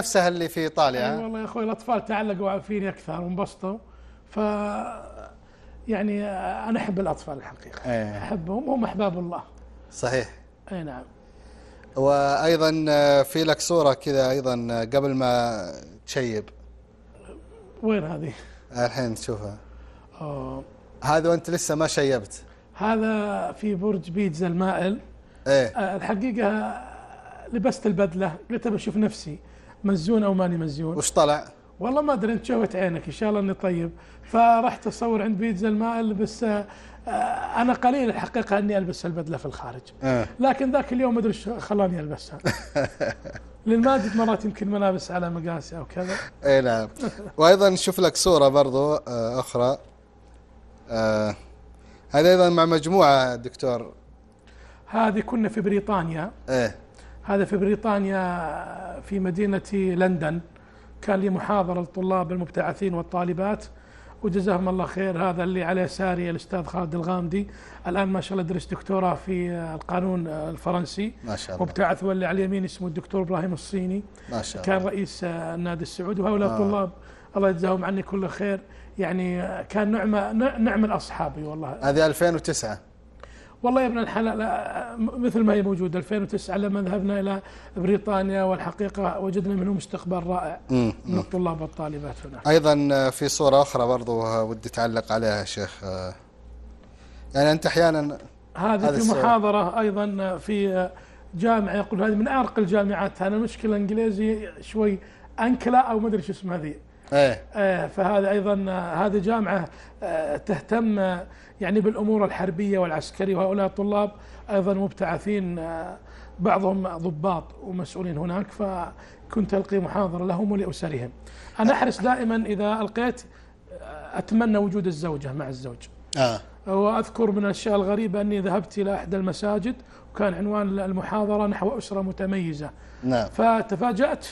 نفسها اللي في إيطاليا. ها؟ والله يا أخوي الأطفال تعلقوا فيني أكثر وانبسطوا. ف يعني أنا أحب الأطفال الحقيقة. إيه. أحبهم هم أحباب الله. صحيح. أي نعم. وأيضا آه، في لك صورة كذا أيضا آه، قبل ما تشيب. وين هذه؟ الحين تشوفها. أوه. هذا وأنت لسه ما شيبت. هذا في برج بيتزا المائل. إيه. آه، الحقيقة لبست البدلة قلت بشوف نفسي. مزون أو ماني مزون وش طلع؟ والله ما أدري أنت شوفت عينك إن شاء الله إني طيب. فرحت أصور عند بيتزا المائل بس آه، آه، أنا قليل الحقيقة إني ألبس البدلة في الخارج. آه. لكن ذاك اليوم ما أدري إيش خلاني ألبسها. لأن ماجد مرات يمكن ملابس على مقاسي أو كذا. إي نعم. وأيضا نشوف لك صورة برضو أخرى. آه، هذا أيضا مع مجموعة دكتور. هذه كنا في بريطانيا. إيه. هذا في بريطانيا في مدينة لندن. كان لي محاضرة للطلاب المبتعثين والطالبات. وجزاهم الله خير هذا اللي على يساري الأستاذ خالد الغامدي. الآن ما شاء الله يدرس دكتوراه في القانون الفرنسي. ما شاء الله. مبتعث واللي على اليمين اسمه الدكتور إبراهيم الصيني. ما شاء كان الله رئيس النادي السعودي. وهؤلاء آه. الطلاب الله يجزاهم عني كل خير. يعني كان نعمة نعم الأصحابي والله. هذه 2009 والله يا ابن الحلال مثل ما هي موجودة 2009 لما ذهبنا إلى بريطانيا والحقيقة وجدنا منهم استقبال رائع. مم. من الطلاب والطالبات هناك أيضا آه، في صورة أخرى برضو ودي تعلق عليها يا شيخ. يعني أنت أحيانا هذه في. محاضرة أيضا في جامعة يقول هذه من أعرق الجامعات. أنا المشكلة الإنجليزي شوي أنكلة أو ما أدري شو اسمها ذي. إيه آه، فهذا أيضا آه، هذه جامعة آه، تهتم آه، يعني بالأمور الحربية والعسكرية وهؤلاء الطلاب أيضا مبتعثين آه، بعضهم ضباط ومسؤولين هناك فكنت ألقي محاضرة لهم ولأسرهم. أنا أحرص دائما إذا ألقيت آه، أتمنى وجود الزوجة مع الزوج. آه وأذكر من الأشياء الغريبة أني ذهبت إلى إحدى المساجد وكان عنوان المحاضرة نحو أسرة متميزة نعم فتفاجأت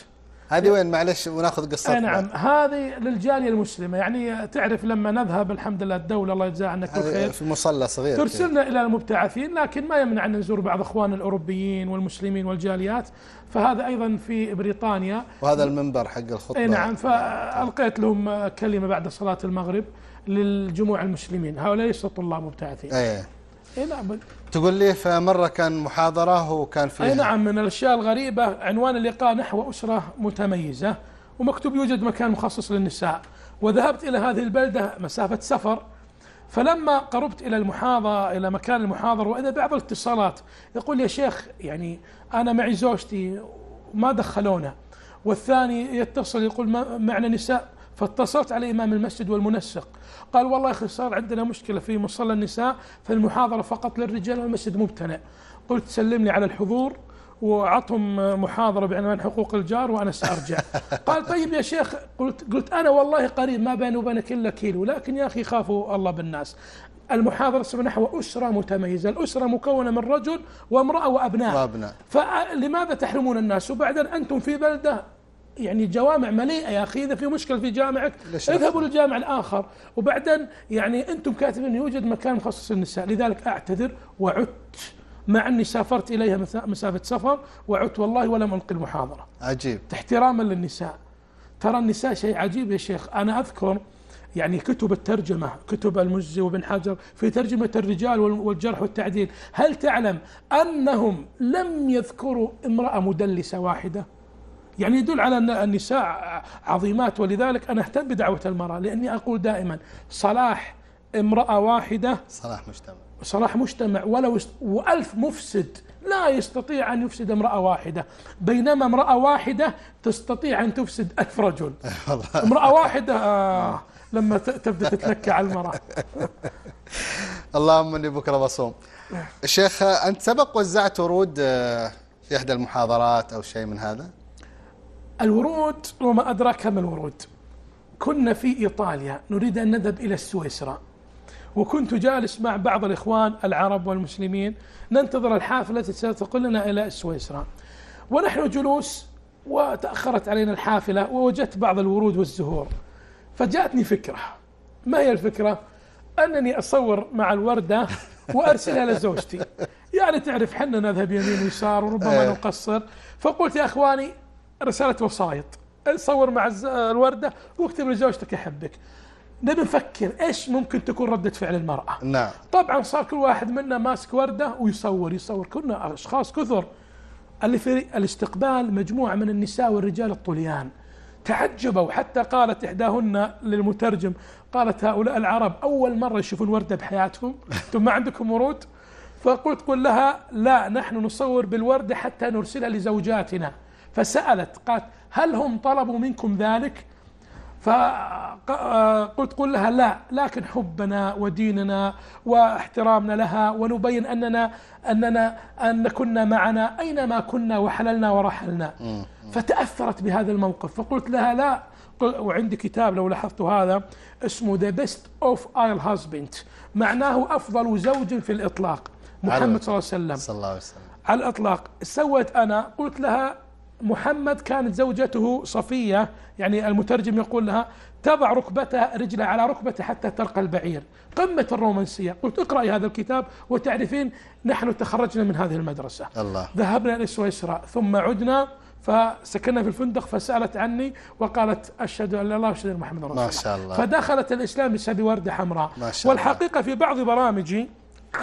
هذه وين؟ معلش وناخذ قصتها أي نعم. هذه للجالية المسلمة. يعني تعرف لما نذهب الحمد لله الدولة الله يجزاها عنا كل خير. في مصلى صغير. ترسلنا إلى المبتعثين لكن ما يمنع أن نزور بعض اخواننا الأوروبيين والمسلمين والجاليات. فهذا أيضا في بريطانيا. وهذا المنبر حق الخطبة. أي نعم. فألقيت لهم كلمة بعد صلاة المغرب للجموع المسلمين. هؤلاء ليسوا طلاب مبتعثين. إيه. إي نعم. تقول لي فمرة كان محاضرة وكان فيها إي نعم من الأشياء الغريبة عنوان اللقاء نحو أسرة متميزة ومكتوب يوجد مكان مخصص للنساء. وذهبت إلى هذه البلدة مسافة سفر فلما قربت إلى المحاضرة إلى مكان المحاضرة واذا بعض الاتصالات يقول يا شيخ يعني أنا معي زوجتي وما دخلونا والثاني يتصل يقول ما معنا نساء؟ فاتصلت على إمام المسجد والمنسق. قال والله يا أخي صار عندنا مشكلة في مصلى النساء فالمحاضرة فقط للرجال والمسجد ممتنع قلت سلمني على الحضور وعطهم محاضرة بعنوان حقوق الجار وأنا سأرجع. قال طيب يا شيخ قلت, قلت أنا والله قريب ما بيني وبينك إلا كيلو لكن يا أخي خافوا الله بالناس. المحاضرة نحو أسرة متميزة الأسرة مكونة من رجل وامرأة وأبناء. وأبناء. فلماذا تحرمون الناس؟ وبعدين أنتم في بلدة يعني جوامع مليئة يا أخي إذا في مشكلة في جامعك اذهبوا للجامع الآخر. وبعدين يعني أنتم كاتبين يوجد مكان مخصص للنساء لذلك أعتذر وعدت. مع أني سافرت إليها مسا- مسافة سفر وعدت والله ولم ألقي المحاضرة. عجيب. احتراما للنساء. ترى النساء شيء عجيب يا شيخ. أنا أذكر يعني كتب الترجمة كتب المزي وابن حجر في ترجمة الرجال وال- والجرح والتعديل. هل تعلم أنهم لم يذكروا امرأة مدلسة واحدة؟ يعني يدل على أن النساء عظيمات ولذلك أنا أهتم بدعوة المرأة لأني أقول دائما صلاح امرأة واحدة صلاح مجتمع. صلاح مجتمع ولو. وألف مفسد لا يستطيع أن يفسد امرأة واحدة بينما امرأة واحدة تستطيع أن تفسد ألف رجل. امرأة واحدة آه لما تبدأ تتلكى على المرأة. اللهم إني بكره بصوم الشيخ أنت سبق وزعت ورود آه، في إحدى المحاضرات أو شيء من هذا؟ الورود وما أدراك ما الورود. كنا في إيطاليا نريد أن نذهب إلى سويسرا. وكنت جالس مع بعض الإخوان العرب والمسلمين ننتظر الحافلة التي ستقلنا إلى سويسرا. ونحن جلوس وتأخرت علينا الحافلة ووجدت بعض الورود والزهور. فجاءتني فكرة. ما هي الفكرة؟ أنني أصور مع الوردة وأرسلها لزوجتي يعني تعرف حنا نذهب يمين ويسار وربما إيه. نقصر. فقلت يا أخواني رسالة وسايط. صور مع الوردة واكتب لزوجتك أحبك نبي نفكر إيش ممكن تكون ردة فعل المرأة. نعم. طبعا صار كل واحد منا ماسك وردة ويصور يصور كنا أشخاص كثر. اللي في الاستقبال مجموعة من النساء والرجال الطليان. تعجبوا حتى قالت إحداهن للمترجم قالت هؤلاء العرب أول مرة يشوفون وردة بحياتهم. أنتم ما عندكم ورود؟ فقلت قل لها لا نحن نصور بالوردة حتى نرسلها لزوجاتنا. فسألت قالت هل هم طلبوا منكم ذلك؟ فقلت قل لها لا لكن حبنا وديننا واحترامنا لها ونبين أننا أننا أن كنا معنا أينما كنا وحللنا ورحلنا. فتأثرت بهذا الموقف. فقلت لها لا وعندي كتاب لو لاحظتوا هذا اسمه The Best of All Husband معناه أفضل زوج في الإطلاق. محمد صلى الله عليه وسلم. صلى الله عليه وسلم. على الإطلاق. سويت أنا قلت لها محمد كانت زوجته صفية يعني المترجم يقول لها تضع ركبتها رجلها على ركبته حتى ترقى البعير. قمة الرومانسية. قلت اقرأي هذا الكتاب وتعرفين نحن تخرجنا من هذه المدرسة. الله. ذهبنا إلى سويسرا ثم عدنا فسكننا في الفندق فسألت عني وقالت أشهد أن لا إله وأشهد أن محمد رسول الله. ما شاء الله. فدخلت الإسلام بسبب وردة حمراء. ما شاء الله. والحقيقة في بعض برامجي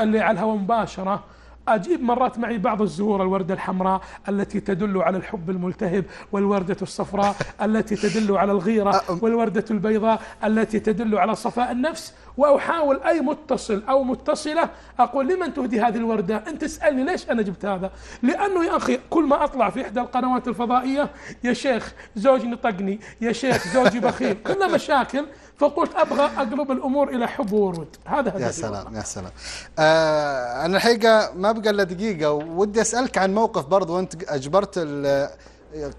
اللي على الهواء مباشرة أجيب مرات معي بعض الزهور الوردة الحمراء التي تدل على الحب الملتهب والوردة الصفراء التي تدل على الغيرة والوردة البيضاء التي تدل على صفاء النفس. وأحاول أي متصل أو متصلة أقول لمن تهدي هذه الوردة؟ أنت تسألني ليش أنا جبت هذا؟ لأنه يا أخي كل ما أطلع في إحدى القنوات الفضائية يا شيخ زوجي نطقني يا شيخ زوجي بخيل كلها مشاكل فقلت أبغى أقلب الأمور إلى حب وورود. هذا هدفي. يا. سلام يا سلام. آه أنا الحقيقة ما بقى إلا دقيقة ودي أسألك عن موقف برضو أنت أجبرت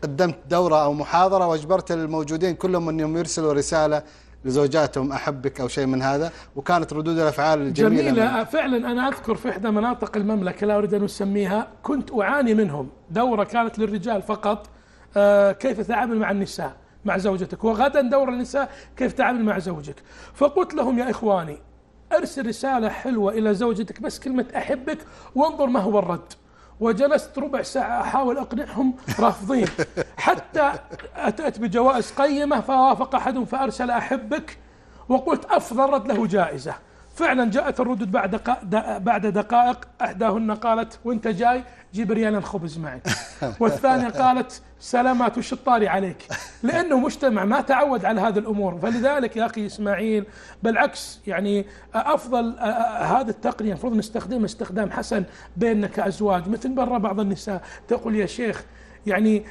قدمت دورة أو محاضرة وأجبرت الموجودين كلهم أنهم يرسلوا رسالة لزوجاتهم أحبك أو شيء من هذا وكانت ردود الأفعال الجميلة من- جميلة فعلا أنا أذكر في إحدى مناطق المملكة لا أريد أن أسميها كنت أعاني منهم. دورة كانت للرجال فقط. آه، كيف تتعامل مع النساء؟ مع زوجتك. وغدا دور النساء كيف تتعامل مع زوجك؟ فقلت لهم يا إخواني أرسل رسالة حلوة إلى زوجتك بس كلمة أحبك وانظر ما هو الرد. وجلست ربع ساعة أحاول أقنعهم رافضين. حتى أتيت بجوائز قيمة فوافق أحدهم فأرسل أحبك وقلت افضل رد له جائزة. فعلا جاءت الردود بعد دقائق بعد دقائق. إحداهن قالت وأنت جاي؟ جيب ريالا خبز معك والثانية قالت سلامات وش الطاري عليك؟ لأنه مجتمع ما تعود على هذه الأمور. فلذلك يا أخي إسماعيل بالعكس يعني أفضل هذه التقنية المفروض نستخدمها استخدام حسن بيننا كأزواج مثل برا بعض النساء. تقول يا شيخ يعني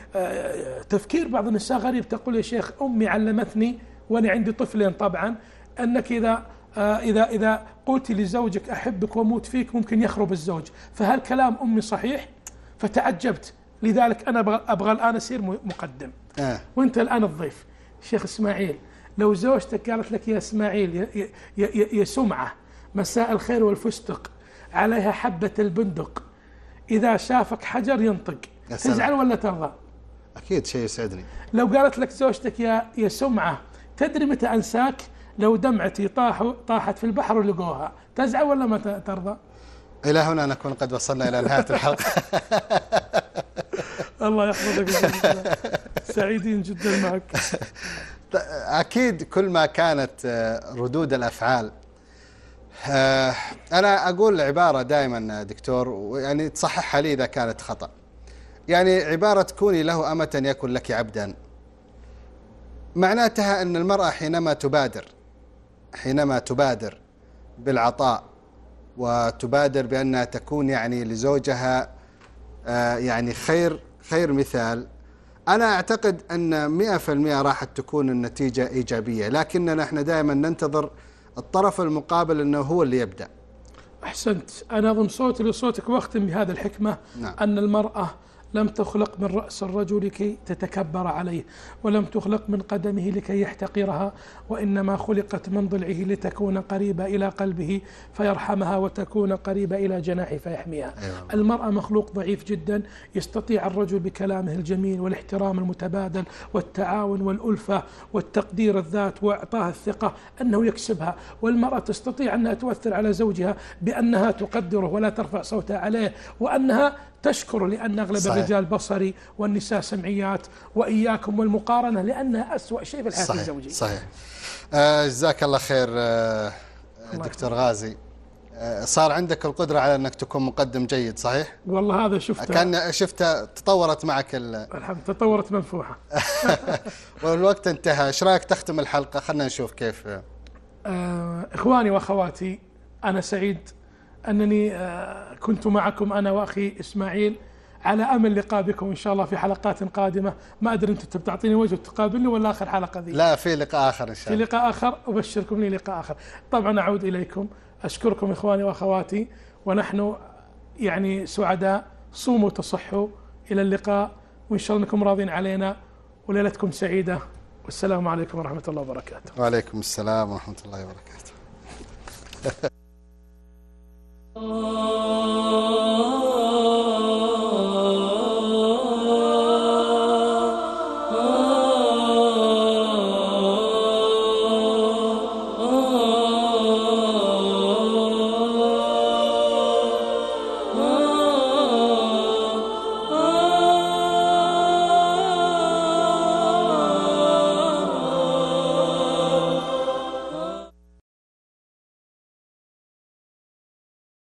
تفكير بعض النساء غريب. تقول يا شيخ أمي علمتني وأنا عندي طفلين. طبعا أنك إذا آه، إذا إذا قلت لزوجك أحبك وأموت فيك ممكن يخرب الزوج. فهل كلام أمي صحيح؟ فتعجبت. لذلك أنا أبغى, أبغى الآن اصير م- مقدم آه. وأنت الآن الضيف شيخ إسماعيل لو زوجتك قالت لك يا إسماعيل يا, يا, يا, يا سمعة مساء الخير والفستق عليها حبة البندق إذا شافك حجر ينطق. تزعل ولا ترضى؟ أكيد شيء يسعدني لو قالت لك زوجتك يا يا سمعة تدري متى أنساك؟ لو دمعتي طاح طاحت في البحر ولقوها تزعل ولا ما ترضى؟ إلى هنا نكون قد وصلنا إلى نهاية الحلقة الله يحفظك. سعيدين جدا معك. أكيد كل ما كانت آه، ردود الأفعال. آه، أنا أقول عباره دائما دكتور ويعني تصححها لي إذا كانت خطأ. يعني عبارة كوني له أمة يكن لك عبدا. معناتها أن المرأة حينما تبادر حينما تبادر بالعطاء وتبادر بأنها تكون يعني لزوجها آه، يعني خير خير مثال أنا أعتقد أن 100% راح تكون النتيجة إيجابية لكننا إحنا دائما ننتظر الطرف المقابل أنه هو اللي يبدأ أحسنت أنا اضم صوتي لصوتك وأختم بهذه الحكمة نعم. أن المرأة لم تخلق من رأس الرجل لكي تتكبر عليه ولم تخلق من قدمه لكي يحتقرها وإنما خلقت من ضلعه لتكون قريبة إلى قلبه فيرحمها وتكون قريبة إلى جناحه فيحميها أيوة. المرأة مخلوق ضعيف جدا يستطيع الرجل بكلامه الجميل والاحترام المتبادل والتعاون والألفة والتقدير الذات وإعطاها الثقة أنه يكسبها والمرأة تستطيع أنها تؤثر على زوجها بأنها تقدره ولا ترفع صوتها عليه وأنها تشكر أغلب صحيح. الرجال بصري والنساء سمعيات وإياكم والمقارنة لأنها أسوأ شيء في الحياة صحيح الزوجية. صحيح. آه، جزاك الله خير آه، دكتور غازي. آه، صار عندك القدرة على أنك تكون مقدم جيد صحيح؟ والله هذا شفته. كان شفت تطورت معك ال- الحمد تطورت منفوحة. والوقت انتهى. إيش رأيك تختم الحلقة؟ خلنا نشوف كيف. آه، إخواني وأخواتي أنا سعيد أنني آه، كنت معكم أنا وأخي إسماعيل. على أمل لقاء بكم إن شاء الله في حلقات قادمة. ما أدري أنتم بتعطيني وجه وتقابلني ولا آخر حلقة ذي؟ لا في لقاء آخر إن شاء في الله. لقاء آخر أبشركم لي لقاء آخر. طبعا أعود إليكم. أشكركم إخواني وأخواتي. ونحن يعني سعداء. صوموا تصحوا إلى اللقاء. وإن شاء الله أنكم راضين علينا. وليلتكم سعيدة. والسلام عليكم ورحمة الله وبركاته. وعليكم السلام ورحمة الله وبركاته.